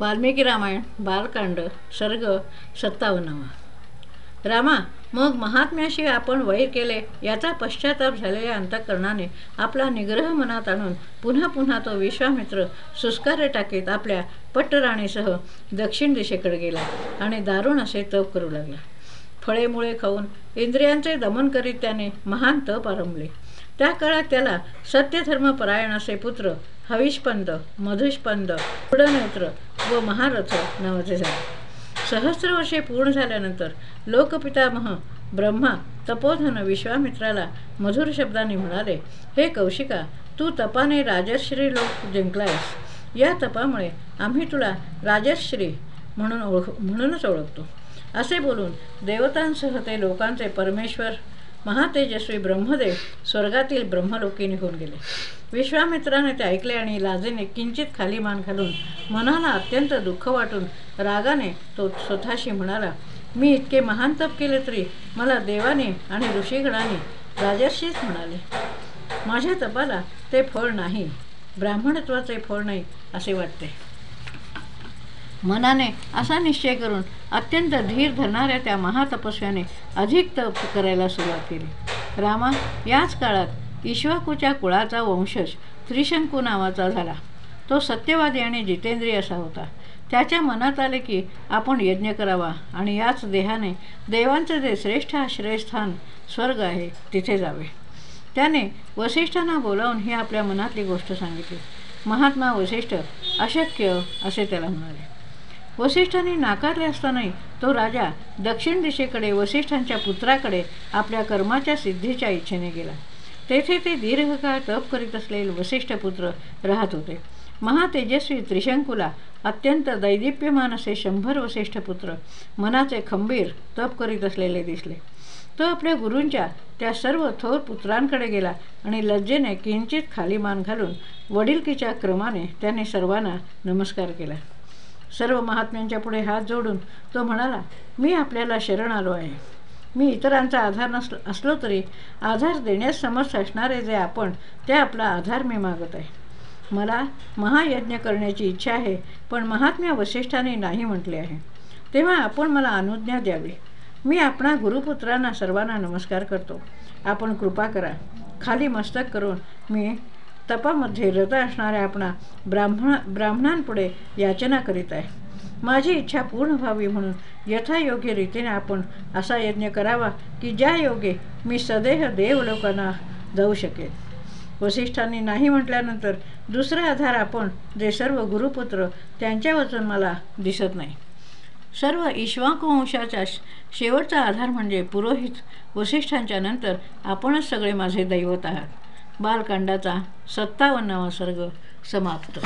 वाल्मिकी रामायण बालकांड सर्ग सत्तावन्नावा. रामा मग महात्म्याशी आपण वैर केले याचा पश्चाताप झालेल्या अंतकरणाने आपला निग्रह मनात आणून पुन्हा पुन्हा तो विश्वामित्र सुस्कार्य टाकीत आपल्या पट्टराणीसह दक्षिण दिशेकडे गेला आणि दारुण असे तप करू लागला. फळेमुळे खाऊन इंद्रियांचे दमन करीत त्याने महान तप आरंभले. त्या काळात त्याला सत्यधर्मपरायण असे पुत्र हविष्पंद मधुष्पंद पुढनेत्र व महारथ नावाचे झाले. सहस्र वर्षे पूर्ण झाल्यानंतर लोकपितामह ब्रह्मा तपोधन विश्वामित्राला मधुर शब्दाने म्हणाले हे कौशिका तू तपाने राजश्री लोक जिंकलायस. या तपामुळे आम्ही तुला राजश्री म्हणून ओळख म्हणूनच ओळखतो. असे बोलून देवतांसह ते लोकांचे परमेश्वर महातेजस्वी ब्रह्मदेव स्वर्गातील ब्रह्मलोकी निघून गेले. विश्वामित्राने ते ऐकले आणि लाजेने किंचित खाली मान घालून मनाला अत्यंत दुःख वाटून रागाने तो स्वतःशी म्हणाला मी इतके महान तप केले तरी मला देवाने आणि ऋषीगणाने राजर्षीच म्हणाले. माझ्या तपाला ते फळ नाही ब्राह्मणत्वाचे फळ नाही असे वाटते. मनाने असा निश्चय करून अत्यंत धीर धरणाऱ्या त्या महातपस्व्याने अधिक तप करायला सुरुवात केली. रामा याच काळात ईश्वाकूच्या कुळाचा वंशज त्रिशंकू नावाचा झाला. तो सत्यवादी आणि जितेंद्रिय असा होता. त्याच्या मनात आले की आपण यज्ञ करावा आणि याच देहाने देवांचं जे श्रेष्ठ आश्रयस्थान स्वर्ग आहे तिथे जावे. त्याने वसिष्ठांना बोलावून ही आपल्या मनातली गोष्ट सांगितली. महात्मा वसिष्ठ अशक्य असे त्याला म्हणाले. वसिष्ठांनी नाकारले असतानाही तो राजा दक्षिण दिशेकडे वसिष्ठांच्या पुत्राकडे आपल्या कर्माच्या सिद्धीच्या इच्छेने गेला. तेथे ते दीर्घकाळ तप करीत असलेले वसिष्ठ पुत्र राहत होते. महातेजस्वी त्रिशंकुला अत्यंत दैदिप्यमान असे शंभर वसिष्ठ पुत्र मनाचे खंबीर तप करीत असलेले दिसले. तो आपल्या गुरूंच्या त्या सर्व थोर पुत्रांकडे गेला आणि लज्जेने किंचित खाली मान घालून वडिलकीच्या क्रमाने त्याने सर्वांना नमस्कार केला. सर्व महात्म्यांच्या पुढे हात जोडून तो म्हणाला मी आपल्याला शरण आलो आहे. मी इतरांचा आधार नसलो असलो तरी आधार देण्यास समर्थ असणारे जे आपण ते आपला आधार मी मागत आहे. मला महायज्ञ करण्याची इच्छा आहे पण महात्म्या वशिष्ठाने नाही म्हटले आहे. तेव्हा आपण मला अनुज्ञा द्यावी. मी आपणा गुरुपुत्रांना सर्वांना नमस्कार करतो. आपण कृपा करा. खाली मस्तक करून मी तपामध्ये रत असणाऱ्या आपणा ब्राह्मण ब्राह्मणांपुढे याचना करीत आहे. माझी इच्छा पूर्ण व्हावी म्हणून यथायोग्य रीतीने आपण असा यज्ञ करावा की ज्या योगे मी सदेह देवलोकांना जाऊ शकेन. वसिष्ठांनी नाही म्हटल्यानंतर दुसरा आधार आपण जे सर्व गुरुपुत्र त्यांच्या वाचून मला दिसत नाही. सर्व ईश्वाकवंशाचा शेवटचा आधार म्हणजे पुरोहित वसिष्ठांच्या नंतर आपणच सगळे माझे दैवत आहात. बालकांडाचा सत्तावन्नावा सर्ग समाप्त.